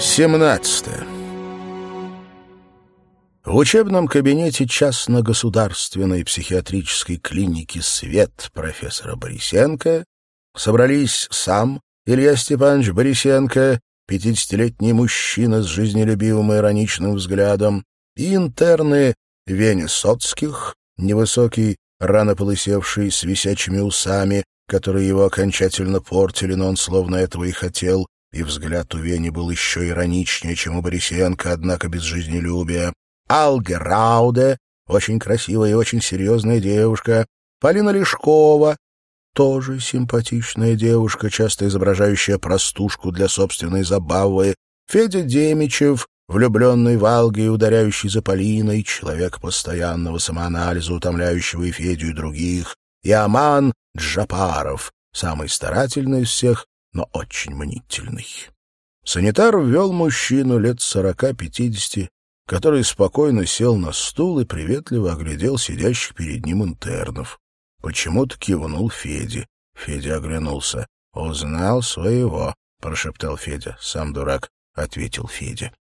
17. В учебном кабинете частно-государственной психиатрической клиники «Свет» профессора Борисенко собрались сам Илья Степанович Борисенко, пятидесятилетний мужчина с жизнелюбивым и ироничным взглядом, и интерны Веня Соцких, невысокий, рано полысевший, с висячими усами, которые его окончательно портили, но он словно этого и хотел, и взгляд у Вени был еще ироничнее, чем у Борисенко, однако без жизнелюбия. Алге Рауде, очень красивая и очень серьезная девушка. Полина Лешкова, тоже симпатичная девушка, часто изображающая простушку для собственной забавы. Федя Демичев, влюбленный в Алге и ударяющий за Полиной, человек постоянного самоанализа, утомляющего и Федю, и других. И Аман Джапаров, самый старательный из всех, но очень мнительный. Санитар ввел мужчину лет сорока-пятидесяти, который спокойно сел на стул и приветливо оглядел сидящих перед ним интернов. Почему-то кивнул Феде. Федя оглянулся. «Узнал своего», — прошептал Федя. «Сам дурак», — ответил Федя.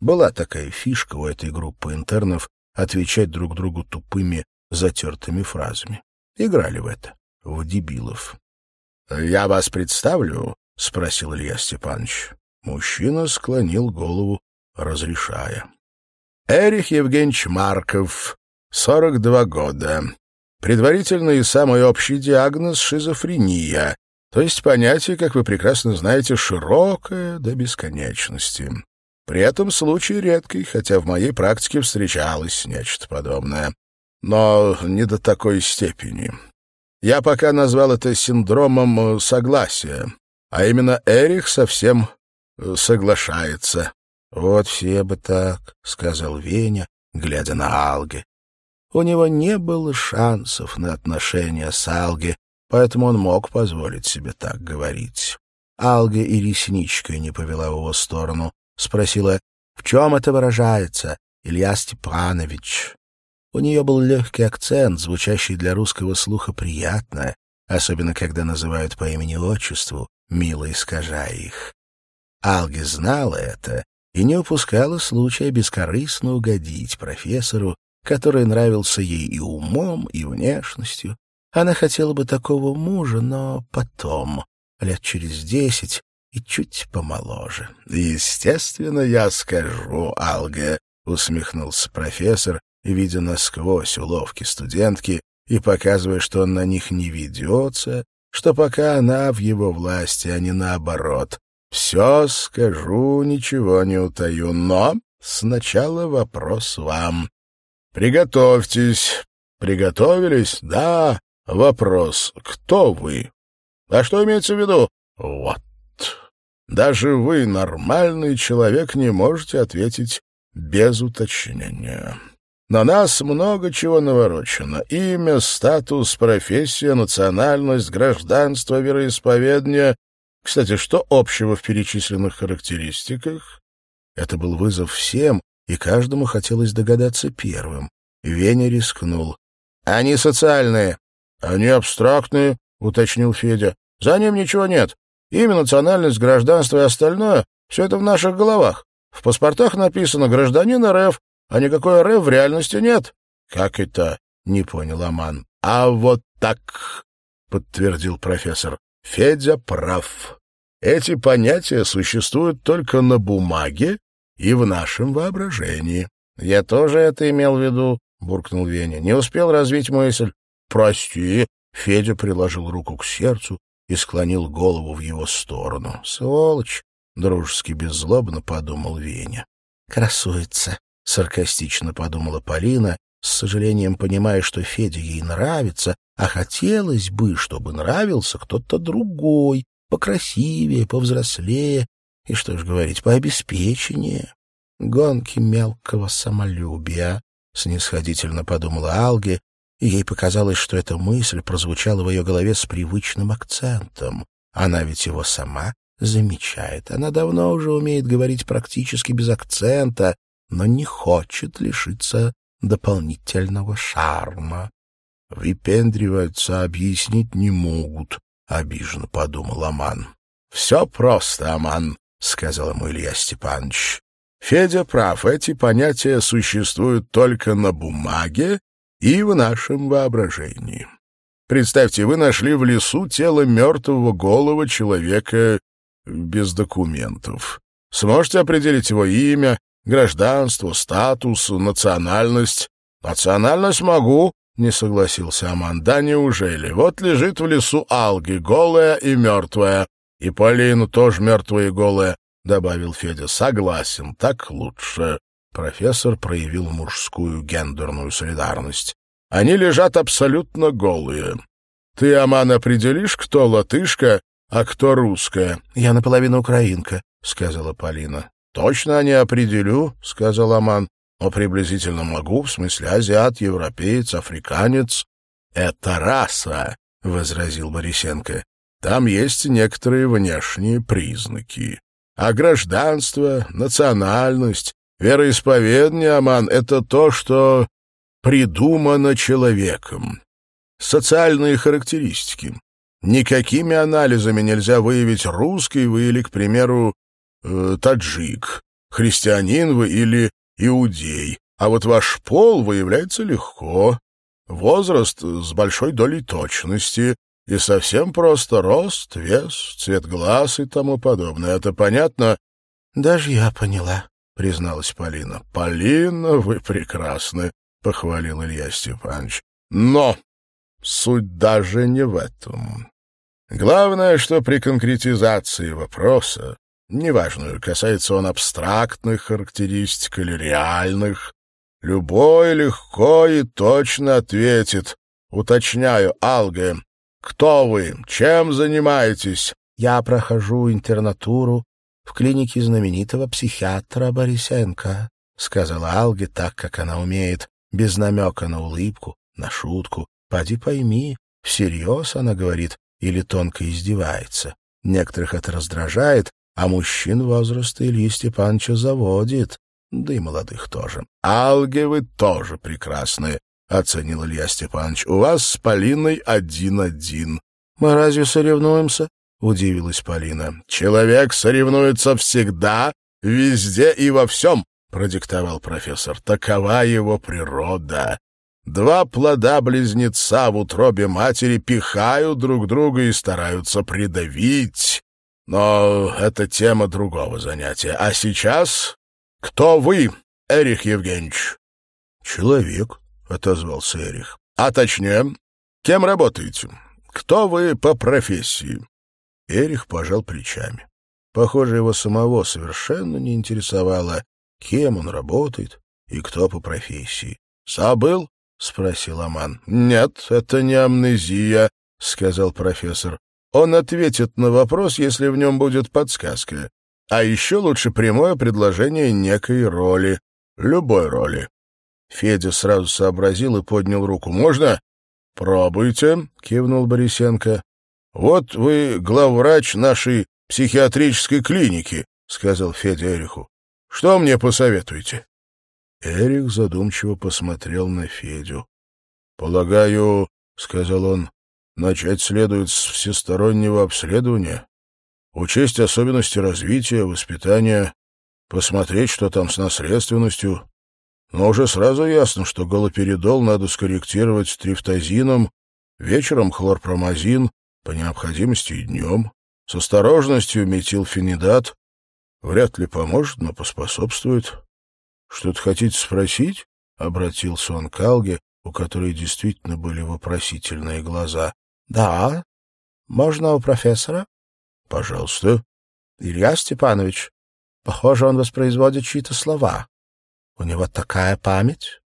Была такая фишка у этой группы интернов отвечать друг другу тупыми, затертыми фразами. Играли в это, в дебилов. «Я вас представлю?» — спросил Илья Степанович. Мужчина склонил голову, разрешая. «Эрих Евгеньевич Марков, сорок два года. Предварительный и самый общий диагноз — шизофрения, то есть понятие, как вы прекрасно знаете, широкое до бесконечности. При этом случай редкий, хотя в моей практике встречалось нечто подобное. Но не до такой степени. Я пока назвал это синдромом э, согласия, а именно Эрих совсем э, соглашается. — Вот все бы так, — сказал Веня, глядя на Алге. У него не было шансов на отношения с Алге, поэтому он мог позволить себе так говорить. Алга и ресничкой не повела в его сторону. Спросила, в чем это выражается, Илья Степанович? У нее был легкий акцент, звучащий для русского слуха приятно, особенно когда называют по имени-отчеству, мило искажая их. Алги знала это и не упускала случая бескорыстно угодить профессору, который нравился ей и умом, и внешностью. Она хотела бы такого мужа, но потом, лет через десять, и чуть помоложе. — Естественно, я скажу, Алге, — усмехнулся профессор, видя насквозь уловки студентки и показывая, что он на них не ведется, что пока она в его власти, а не наоборот. Все скажу, ничего не утаю, но сначала вопрос вам. Приготовьтесь. Приготовились? Да. Вопрос. Кто вы? А что имеется в виду? Вот. Даже вы, нормальный человек, не можете ответить без уточнения. На нас много чего наворочено. Имя, статус, профессия, национальность, гражданство, вероисповедание. Кстати, что общего в перечисленных характеристиках? Это был вызов всем, и каждому хотелось догадаться первым. Веня рискнул. «Они социальные». «Они абстрактные», — уточнил Федя. «За ним ничего нет. Имя, национальность, гражданство и остальное — все это в наших головах. В паспортах написано «гражданин РФ», а никакой РФ в реальности нет. — Как это? — не понял Аман. — А вот так, — подтвердил профессор. — Федя прав. Эти понятия существуют только на бумаге и в нашем воображении. — Я тоже это имел в виду, — буркнул Веня. — Не успел развить мысль. — Прости. Федя приложил руку к сердцу и склонил голову в его сторону. — Сволочь! — дружески беззлобно подумал Веня. — Красуется. — саркастично подумала Полина, с сожалением понимая, что Федя ей нравится, а хотелось бы, чтобы нравился кто-то другой, покрасивее, повзрослее, и, что ж говорить, пообеспеченнее. Гонки мелкого самолюбия, — снисходительно подумала Алге, и ей показалось, что эта мысль прозвучала в ее голове с привычным акцентом. Она ведь его сама замечает. Она давно уже умеет говорить практически без акцента, но не хочет лишиться дополнительного шарма. Выпендриваться объяснить не могут, — обиженно подумал Аман. — Все просто, Аман, — сказал ему Илья Степанович. Федя прав, эти понятия существуют только на бумаге и в нашем воображении. Представьте, вы нашли в лесу тело мертвого голого человека без документов. Сможете определить его имя, гражданство, статус, национальность? Национальность могу, не согласился Аман. Да неужели? Вот лежит в лесу Алги, голая и мертвая. И Полину тоже мертвая и голая, добавил Федя. Согласен, так лучше. Профессор проявил мужскую гендерную солидарность. Они лежат абсолютно голые. Ты, Аман, определишь, кто латышка, а кто русская? — Я наполовину украинка, — сказала Полина. — Точно не определю, — сказал Аман. — Но приблизительно могу, в смысле азиат, европеец, африканец. — Это раса, — возразил Борисенко. — Там есть некоторые внешние признаки. А гражданство, национальность, вероисповедание, Аман, — это то, что придумано человеком. Социальные характеристики. Никакими анализами нельзя выявить, русский вы или, к примеру, э, таджик, христианин вы или иудей. А вот ваш пол выявляется легко. Возраст с большой долей точности. И совсем просто рост, вес, цвет глаз и тому подобное. Это понятно? — Даже я поняла, — призналась Полина. — Полина, вы прекрасны, — похвалил Илья Степанович. — Но суть даже не в этом. Главное, что при конкретизации вопроса, неважно, касается он абстрактных характеристик или реальных, любой легко и точно ответит. Уточняю, Алге, кто вы, чем занимаетесь? Я прохожу интернатуру в клинике знаменитого психиатра Борисенко, сказала Алге так, как она умеет, без намека на улыбку, на шутку. Поди пойми, всерьез она говорит, или тонко издевается. Некоторых это раздражает, а мужчин возраста Ильи Степановича заводит, да и молодых тоже. — Алги вы тоже прекрасные, — оценил Илья Степанович. — У вас с Полиной один-один. — Мы разве соревнуемся? — удивилась Полина. — Человек соревнуется всегда, везде и во всем, — продиктовал профессор. — Такова его природа. Два плода-близнеца в утробе матери пихают друг друга и стараются придавить. Но это тема другого занятия. А сейчас кто вы, Эрих Евгеньевич? Человек, отозвался Эрих. А точнее, кем работаете? Кто вы по профессии? Эрих пожал плечами. Похоже, его самого совершенно не интересовало, кем он работает и кто по профессии. Забыл? — спросил Аман. — Нет, это не амнезия, — сказал профессор. — Он ответит на вопрос, если в нем будет подсказка. А еще лучше прямое предложение некой роли. Любой роли. Федя сразу сообразил и поднял руку. «Можно?» «Пробуйте», — кивнул Борисенко. «Вот вы главврач нашей психиатрической клиники», — сказал Федя Эриху. «Что мне посоветуете?» Эрик задумчиво посмотрел на Федю. — Полагаю, — сказал он, — начать следует с всестороннего обследования, учесть особенности развития, воспитания, посмотреть, что там с наследственностью. Но уже сразу ясно, что галоперидол надо скорректировать трифтазином, вечером хлорпромазин, по необходимости и днем, с осторожностью метилфенидат. Вряд ли поможет, но поспособствует. «Что-то хотите спросить?» — обратился он к Алге, у которой действительно были вопросительные глаза. «Да. Можно у профессора?» «Пожалуйста». «Илья Степанович, похоже, он воспроизводит чьи-то слова. У него такая память?»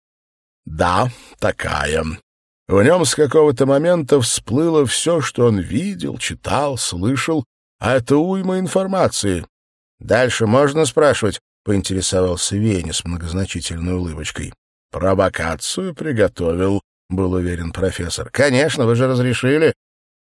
«Да, такая. В нем с какого-то момента всплыло все, что он видел, читал, слышал, а это уйма информации. Дальше можно спрашивать?» поинтересовался Веня с многозначительной улыбочкой. «Провокацию приготовил», — был уверен профессор. «Конечно, вы же разрешили».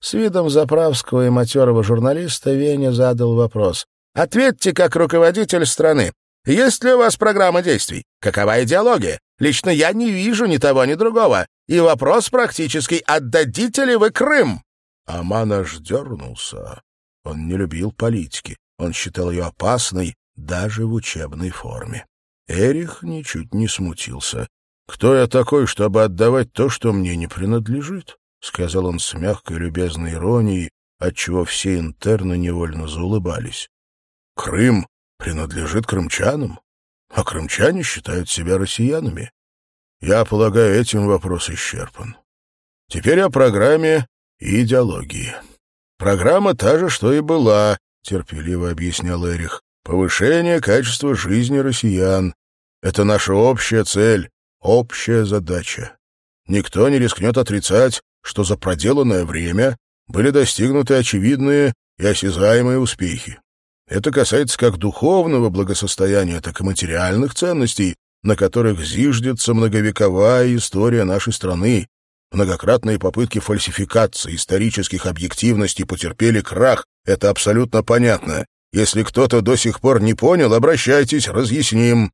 С видом заправского и матерого журналиста Веня задал вопрос. «Ответьте, как руководитель страны. Есть ли у вас программа действий? Какова идеология? Лично я не вижу ни того, ни другого. И вопрос практически, отдадите ли вы Крым?» Аман аж дернулся. Он не любил политики Он считал ее опасной даже в учебной форме. Эрих ничуть не смутился. «Кто я такой, чтобы отдавать то, что мне не принадлежит?» — сказал он с мягкой любезной иронией, отчего все интерны невольно заулыбались. «Крым принадлежит крымчанам, а крымчане считают себя россиянами. Я полагаю, этим вопрос исчерпан. Теперь о программе и идеологии. Программа та же, что и была, терпеливо объяснял Эрих. Повышение качества жизни россиян. Это наша общая цель, общая задача. Никто не рискнет отрицать, что за проделанное время были достигнуты очевидные и осязаемые успехи. Это касается как духовного благосостояния, так и материальных ценностей, на которых зиждется многовековая история нашей страны. Многократные попытки фальсификации исторических объективностей потерпели крах, это абсолютно понятно. Если кто-то до сих пор не понял, обращайтесь, разъясним.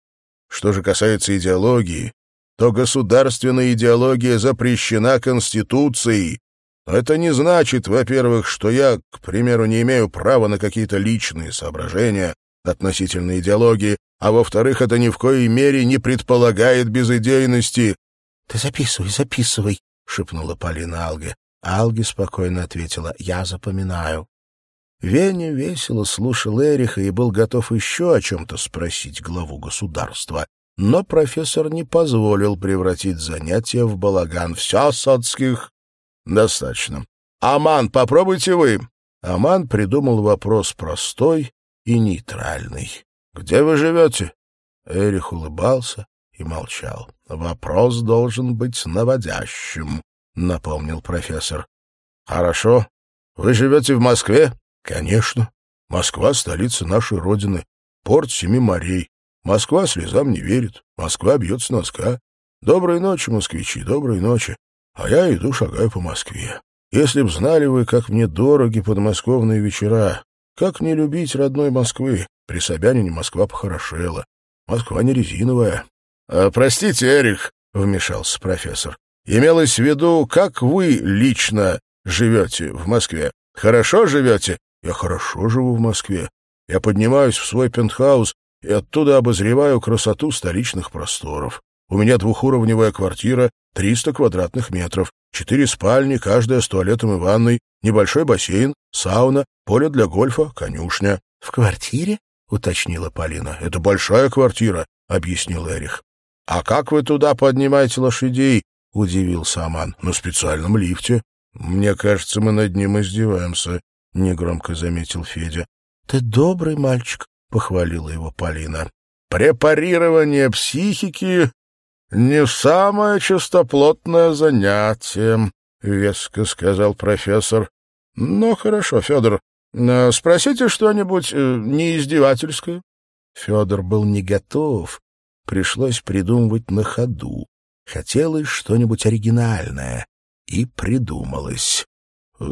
Что же касается идеологии, то государственная идеология запрещена Конституцией. Это не значит, во-первых, что я, к примеру, не имею права на какие-то личные соображения относительно идеологии, а во-вторых, это ни в коей мере не предполагает безыдейности. — Ты записывай, записывай, — шепнула Полина Алге. Алге спокойно ответила, — я запоминаю. Веня весело слушал Эриха и был готов еще о чем-то спросить главу государства. Но профессор не позволил превратить занятие в балаган. «Все, Соцких, достаточно. Аман, попробуйте вы». Аман придумал вопрос простой и нейтральный. «Где вы живете?» Эрих улыбался и молчал. «Вопрос должен быть наводящим», — напомнил профессор. «Хорошо. Вы живете в Москве?» Конечно. Москва — столица нашей Родины, порт семи морей. Москва слезам не верит, Москва бьет с носка. Доброй ночи, москвичи, доброй ночи. А я иду, шагаю по Москве. Если б знали вы, как мне дороги подмосковные вечера, как не любить родной Москвы. При Собянине Москва похорошела. Москва не резиновая. «А, — Простите, Эрих, — вмешался профессор, — имелось в виду, как вы лично живете в Москве. Хорошо живете я хорошо живу в Москве. Я поднимаюсь в свой пентхаус и оттуда обозреваю красоту столичных просторов. У меня двухуровневая квартира, 300 квадратных метров, четыре спальни, каждая с туалетом и ванной, небольшой бассейн, сауна, поле для гольфа, конюшня. — В квартире? — уточнила Полина. — Это большая квартира, — объяснил Эрих. — А как вы туда поднимаете лошадей? — удивился Аман. — На специальном лифте. Мне кажется, мы над ним издеваемся. — негромко заметил Федя. — Ты добрый мальчик, — похвалила его Полина. — Препарирование психики — не самое чистоплотное занятие, — веско сказал профессор. — Ну, хорошо, Федор, э, спросите что-нибудь э, неиздевательское. Федор был не готов, пришлось придумывать на ходу. Хотелось что-нибудь оригинальное, и придумалось.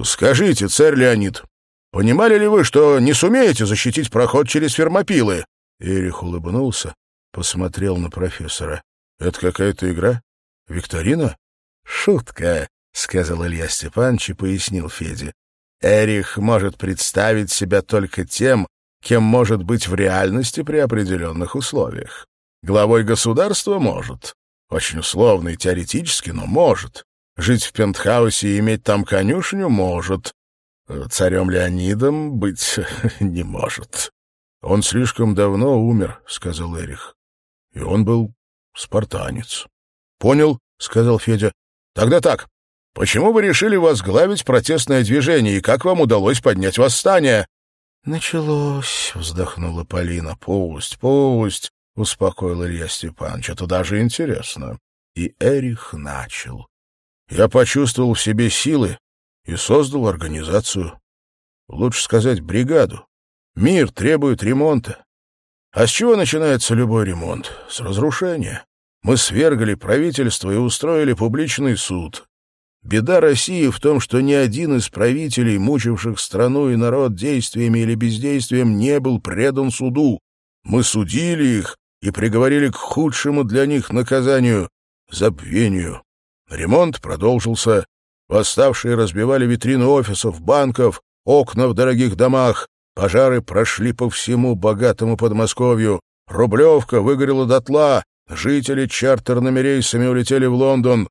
«Скажите, царь Леонид, понимали ли вы, что не сумеете защитить проход через фермопилы?» Эрих улыбнулся, посмотрел на профессора. «Это какая-то игра? Викторина?» «Шутка», — сказал Илья Степанович и пояснил Феде. «Эрих может представить себя только тем, кем может быть в реальности при определенных условиях. Главой государства может. Очень условно и теоретически, но может. Жить в пентхаусе и иметь там конюшню может. Царем Леонидом быть не может. Он слишком давно умер, — сказал Эрих. И он был спартанец. — Понял, — сказал Федя. — Тогда так. Почему вы решили возглавить протестное движение, и как вам удалось поднять восстание? — Началось, — вздохнула Полина. — Пусть, пусть, — успокоил Илья Степанович. — Это даже интересно. И Эрих начал. Я почувствовал в себе силы и создал организацию. Лучше сказать, бригаду. Мир требует ремонта. А с чего начинается любой ремонт? С разрушения. Мы свергли правительство и устроили публичный суд. Беда России в том, что ни один из правителей, мучивших страну и народ действиями или бездействием, не был предан суду. Мы судили их и приговорили к худшему для них наказанию — забвению. Ремонт продолжился. Восставшие разбивали витрины офисов, банков, окна в дорогих домах. Пожары прошли по всему богатому Подмосковью. Рублевка выгорела дотла. Жители чартерными рейсами улетели в Лондон.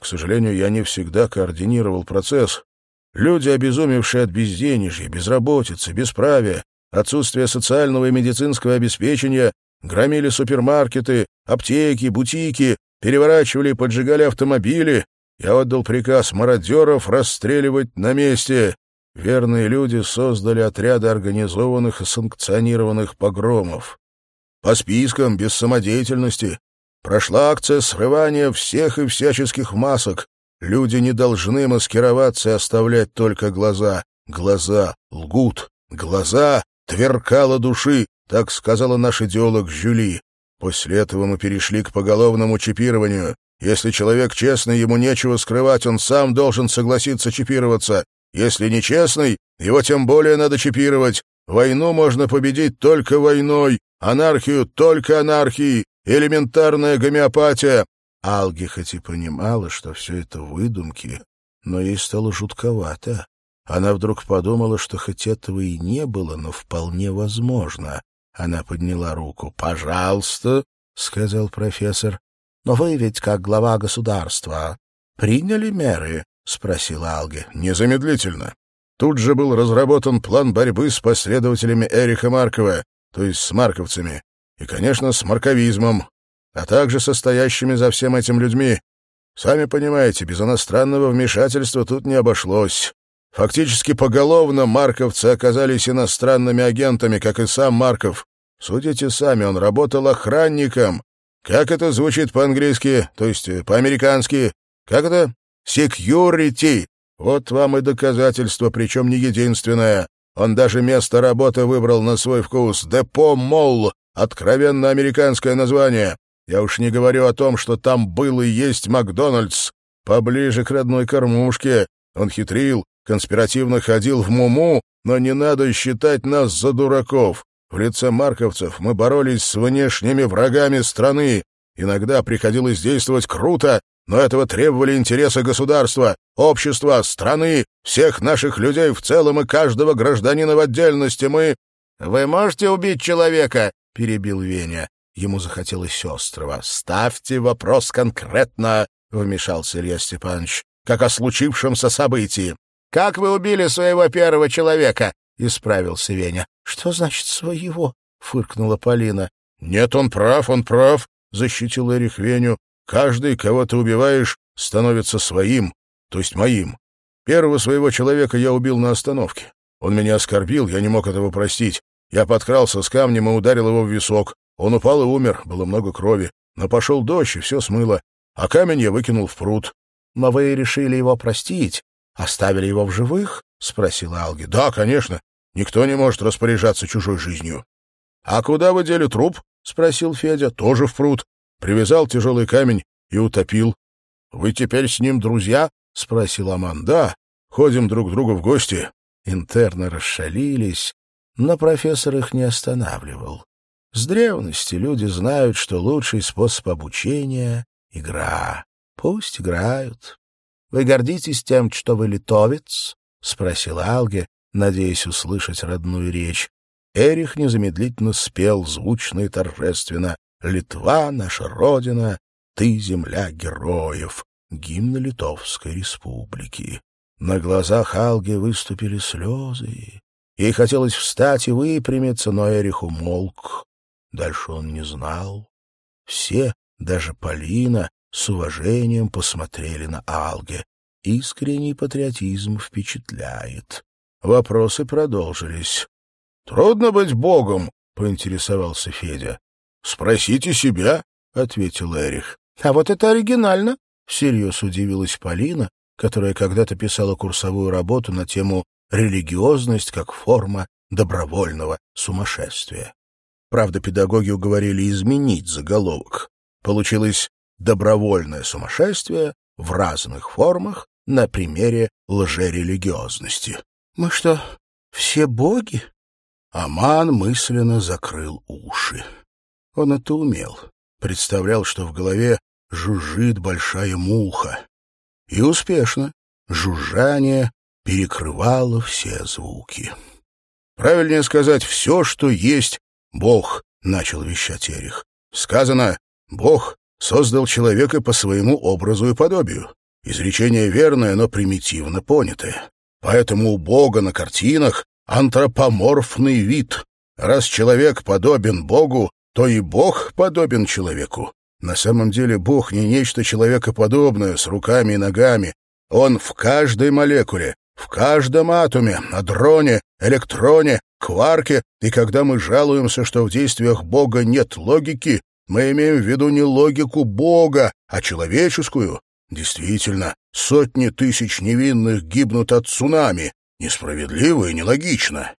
К сожалению, я не всегда координировал процесс. Люди, обезумевшие от безденежья, безработицы, бесправия, отсутствия социального и медицинского обеспечения, громили супермаркеты, аптеки, бутики, переворачивали и поджигали автомобили. Я отдал приказ мародеров расстреливать на месте. Верные люди создали отряды организованных и санкционированных погромов. По спискам, без самодеятельности. Прошла акция срывания всех и всяческих масок. Люди не должны маскироваться и оставлять только глаза. Глаза лгут. Глаза — тверкало души, так сказала наш идеолог Жюли. После этого мы перешли к поголовному чипированию. Если человек честный, ему нечего скрывать, он сам должен согласиться чипироваться. Если нечестный, его тем более надо чипировать. Войну можно победить только войной, анархию только анархией, элементарная гомеопатия. Алги хоть и понимала, что все это выдумки, но ей стало жутковато. Она вдруг подумала, что хоть этого и не было, но вполне возможно. Она подняла руку. «Пожалуйста», — сказал профессор. «Но вы ведь, как глава государства, приняли меры?» — спросила Алге. «Незамедлительно. Тут же был разработан план борьбы с последователями Эриха Маркова, то есть с марковцами, и, конечно, с марковизмом, а также состоящими за всем этим людьми. Сами понимаете, без иностранного вмешательства тут не обошлось. Фактически поголовно марковцы оказались иностранными агентами, как и сам Марков. Судите сами, он работал охранником. Как это звучит по-английски, то есть э, по-американски? Как это? Security. Вот вам и доказательство, причем не единственное. Он даже место работы выбрал на свой вкус. Депо Молл. Откровенно американское название. Я уж не говорю о том, что там был и есть Макдональдс. Поближе к родной кормушке. Он хитрил, конспиративно ходил в Муму, но не надо считать нас за дураков. В лице марковцев мы боролись с внешними врагами страны. Иногда приходилось действовать круто, но этого требовали интересы государства, общества, страны, всех наших людей в целом и каждого гражданина в отдельности. Мы... — Вы можете убить человека? — перебил Веня. Ему захотелось острова. — Ставьте вопрос конкретно, — вмешался Илья Степанович, — как о случившемся событии. Как вы убили своего первого человека? — исправился Веня. — Что значит «своего»? — фыркнула Полина. — Нет, он прав, он прав, — защитил Эрих Веню. — Каждый, кого ты убиваешь, становится своим, то есть моим. Первого своего человека я убил на остановке. Он меня оскорбил, я не мог этого простить. Я подкрался с камнем и ударил его в висок. Он упал и умер, было много крови. Но пошел дождь, и все смыло. А камень я выкинул в пруд. — Но вы решили его простить? «Оставили его в живых?» — спросила Алги. «Да, конечно. Никто не может распоряжаться чужой жизнью». «А куда вы дели труп?» — спросил Федя. «Тоже в пруд. Привязал тяжелый камень и утопил». «Вы теперь с ним друзья?» — спросил Аман. «Да. Ходим друг к другу в гости». Интерны расшалились, но профессор их не останавливал. С древности люди знают, что лучший способ обучения — игра. Пусть играют. Вы гордитесь тем, что вы литовец? — спросил Алге, надеясь услышать родную речь. Эрих незамедлительно спел звучно и торжественно «Литва — наша родина, ты — земля героев», гимн Литовской республики. На глазах Алги выступили слезы. Ей хотелось встать и выпрямиться, но Эрих умолк. Дальше он не знал. Все, даже Полина, с уважением посмотрели на Алге. Искренний патриотизм впечатляет. Вопросы продолжились. — Трудно быть богом, — поинтересовался Федя. — Спросите себя, — ответил Эрих. — А вот это оригинально, — всерьез удивилась Полина, которая когда-то писала курсовую работу на тему «Религиозность как форма добровольного сумасшествия». Правда, педагоги уговорили изменить заголовок. Получилось добровольное сумасшествие в разных формах на примере лжерелигиозности. «Мы что, все боги?» Аман мысленно закрыл уши. Он это умел. Представлял, что в голове жужжит большая муха. И успешно. Жужжание перекрывало все звуки. Правильнее сказать, все, что есть Бог, — начал вещать Эрих. Сказано, Бог создал человека по своему образу и подобию. Изречение верное, но примитивно понятое. Поэтому у Бога на картинах антропоморфный вид. Раз человек подобен Богу, то и Бог подобен человеку. На самом деле Бог не нечто человекоподобное с руками и ногами. Он в каждой молекуле, в каждом атоме, адроне, электроне, кварке, и когда мы жалуемся, что в действиях Бога нет логики, мы имеем в виду не логику Бога, а человеческую. Действительно, сотни тысяч невинных гибнут от цунами. Несправедливо и нелогично.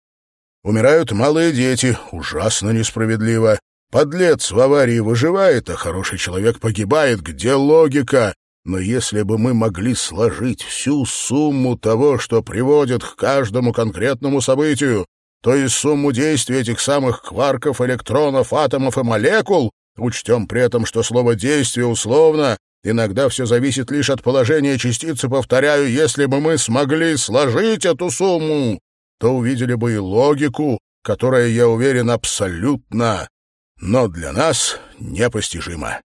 Умирают малые дети, ужасно несправедливо. Подлец в аварии выживает, а хороший человек погибает. Где логика? Но если бы мы могли сложить всю сумму того, что приводит к каждому конкретному событию, то и сумму действий этих самых кварков, электронов, атомов и молекул, учтем при этом, что слово «действие» условно, иногда все зависит лишь от положения частицы, повторяю, если бы мы смогли сложить эту сумму, то увидели бы и логику, которая, я уверен, абсолютно но для нас непостижимо.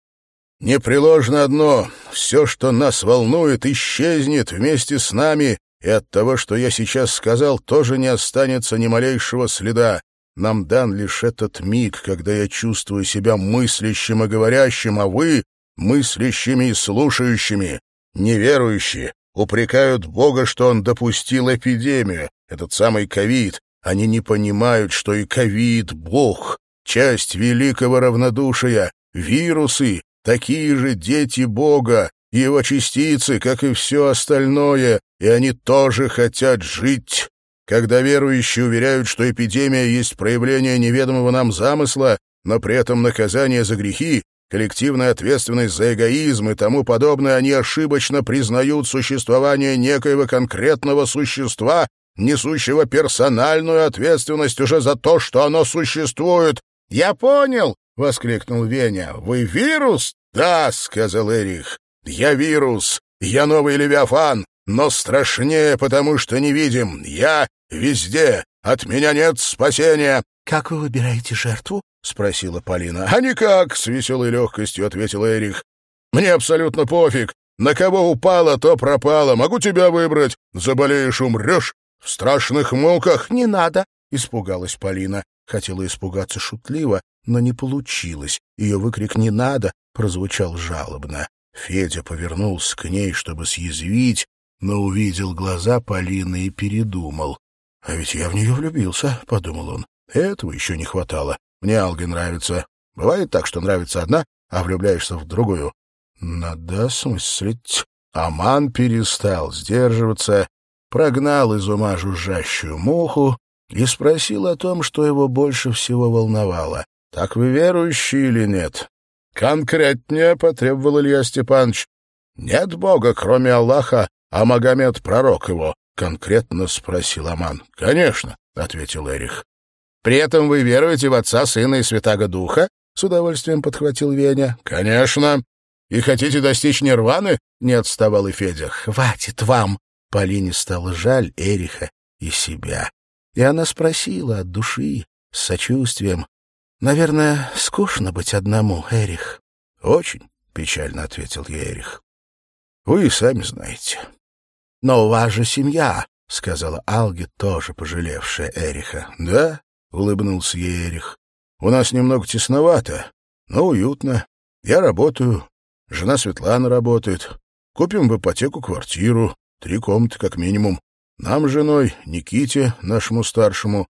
Непреложно одно — все, что нас волнует, исчезнет вместе с нами, и от того, что я сейчас сказал, тоже не останется ни малейшего следа. Нам дан лишь этот миг, когда я чувствую себя мыслящим и говорящим, а вы — мыслящими и слушающими. Неверующие упрекают Бога, что Он допустил эпидемию, этот самый ковид. Они не понимают, что и ковид — Бог, часть великого равнодушия, вирусы, такие же дети Бога, его частицы, как и все остальное, и они тоже хотят жить. Когда верующие уверяют, что эпидемия есть проявление неведомого нам замысла, но при этом наказание за грехи, коллективная ответственность за эгоизм и тому подобное, они ошибочно признают существование некоего конкретного существа, несущего персональную ответственность уже за то, что оно существует, «Я понял!» — воскликнул Веня. «Вы вирус?» «Да», — сказал Эрих. «Я вирус. Я новый Левиафан, но страшнее, потому что не видим. Я везде. От меня нет спасения». «Как вы выбираете жертву?» — спросила Полина. «А никак», — с веселой легкостью ответил Эрих. «Мне абсолютно пофиг. На кого упало, то пропало. Могу тебя выбрать. Заболеешь — умрешь. В страшных муках». «Не надо», — испугалась Полина. Хотела испугаться шутливо, но не получилось. Ее выкрик «не надо» прозвучал жалобно. Федя повернулся к ней, чтобы съязвить, но увидел глаза Полины и передумал. «А ведь я в нее влюбился», — подумал он. «Этого еще не хватало. Мне Алга нравится. Бывает так, что нравится одна, а влюбляешься в другую. Надо осмыслить». Аман перестал сдерживаться, прогнал из ума жужжащую муху и спросил о том, что его больше всего волновало. «Так вы верующие или нет?» «Конкретнее», — потребовал Илья Степанович. «Нет Бога, кроме Аллаха, а Магомед — пророк его», — конкретно спросил Аман. «Конечно», — ответил Эрих. «При этом вы веруете в Отца, Сына и Святаго Духа?» — с удовольствием подхватил Веня. «Конечно. И хотите достичь нирваны?» — не отставал и Федя. «Хватит вам!» Полине стало жаль Эриха и себя. И она спросила от души, с сочувствием. «Наверное, скучно быть одному, Эрих». «Очень», — печально ответил ей Эрих. «Вы и сами знаете». «Но у вас же семья», — сказала Алги, тоже пожалевшая Эриха. «Да», — улыбнулся ей Эрих. «У нас немного тесновато, но уютно. Я работаю, жена Светлана работает. Купим в ипотеку квартиру, три комнаты как минимум. Нам с женой, Никите, нашему старшему,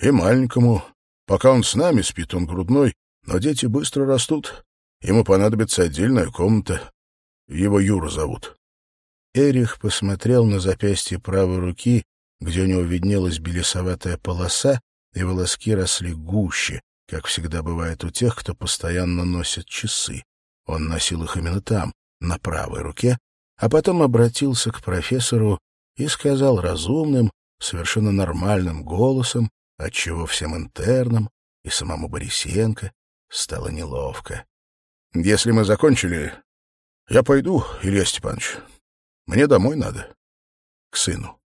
и маленькому. Пока он с нами спит, он грудной, но дети быстро растут. Ему понадобится отдельная комната. Его Юра зовут. Эрих посмотрел на запястье правой руки, где у него виднелась белесоватая полоса, и волоски росли гуще, как всегда бывает у тех, кто постоянно носит часы. Он носил их именно там, на правой руке, а потом обратился к профессору и сказал разумным, совершенно нормальным голосом, отчего всем интернам и самому Борисенко стало неловко. — Если мы закончили, я пойду, Илья Степанович. Мне домой надо, к сыну.